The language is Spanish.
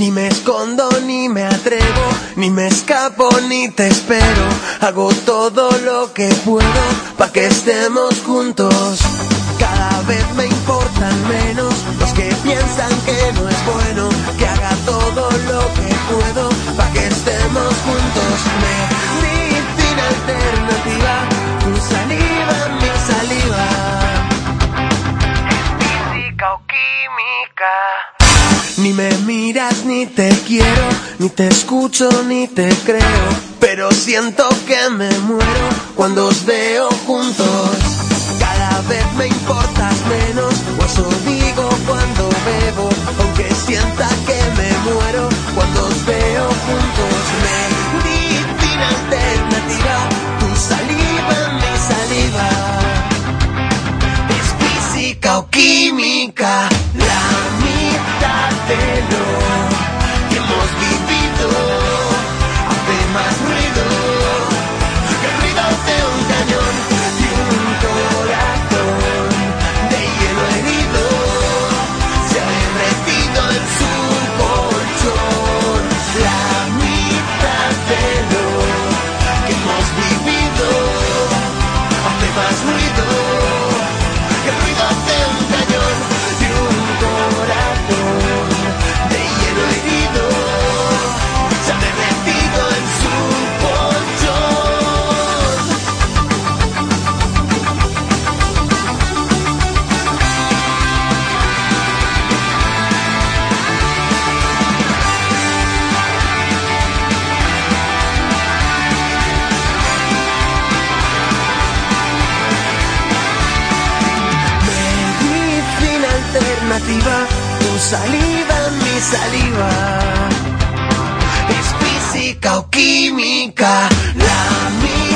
Ni me escondo ni me atrevo, ni me escapo ni te espero. Hago todo lo que puedo pa' que estemos juntos. Cada vez me importan menos los que piensan que no es bueno que haga todo lo que puedo pa' que estemos juntos. Medicina alternativa, tu saliva, mi saliva. Física o química. Ni me miras ni te quiero, ni te escucho ni te creo, pero siento que me muero cuando os veo juntos. Cada vez me importas tu saliva, mi saliva. Es física o química, la lo